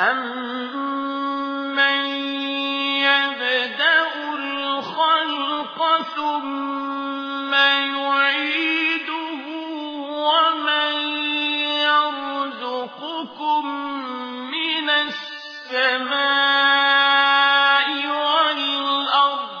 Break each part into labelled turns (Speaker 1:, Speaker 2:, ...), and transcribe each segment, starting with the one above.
Speaker 1: أَمَّن يَبْدَأُ الْخَلْقَ ثُمَّ يُعِيدُهُ وَمَن يَرْزُقُكُم مِّنَ السَّمَاءِ وَالْأَرْضِ ۖ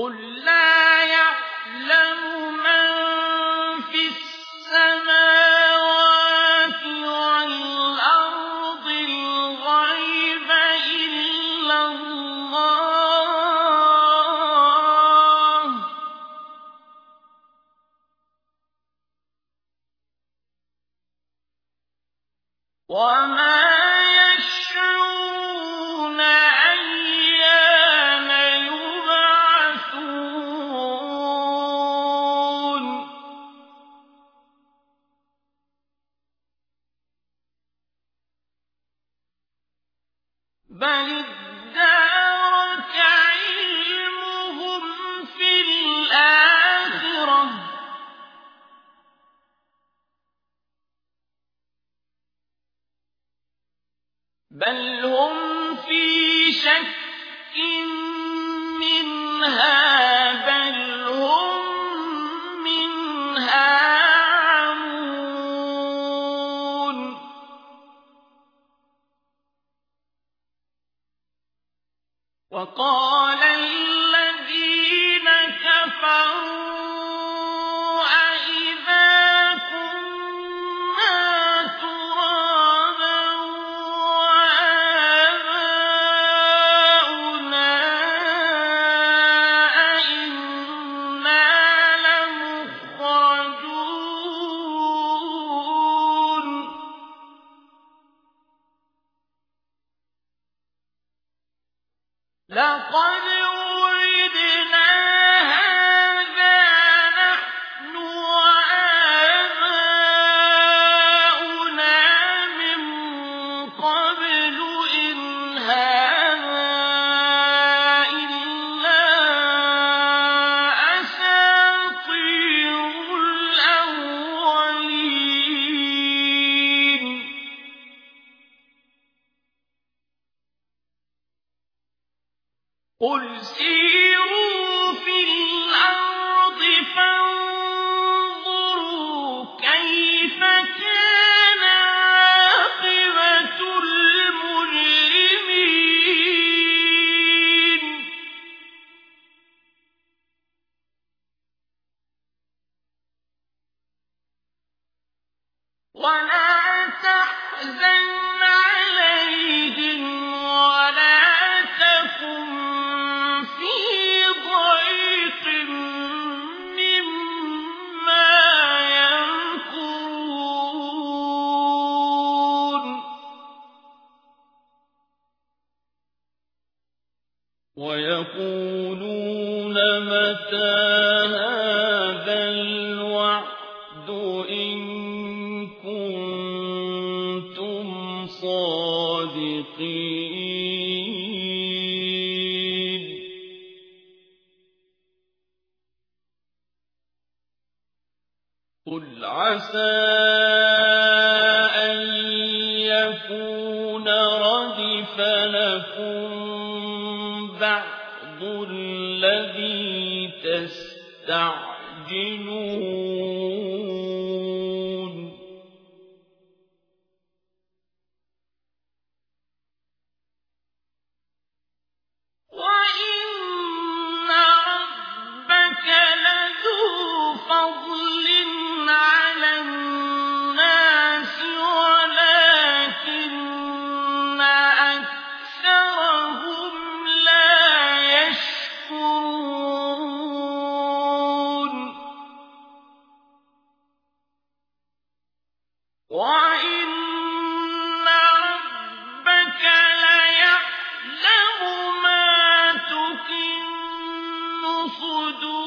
Speaker 1: قُل بَلِ عِلْمُهُمْ فِي الْآخِرَةِ ۚ بَلْ هُمْ فِي شَكٍّ مِّنْهَا بَلْ هُم مِّنْهَا لَقَدْ قُلْ سِيرُوا فِي الْأَرْضِ فَانظُرُوا كَيْفَ كَانَ عَاقِبَةُ الْمُجْرِمِينَ وَلَا تَحْزَنْ إِن كُنتُمْ صَادِقِينَ. قُلْ عَسَىٰ أَن يَكُونَ رَدِفَ لَكُم تَسْتَعْجِلُونَ صُدُورُهُمْ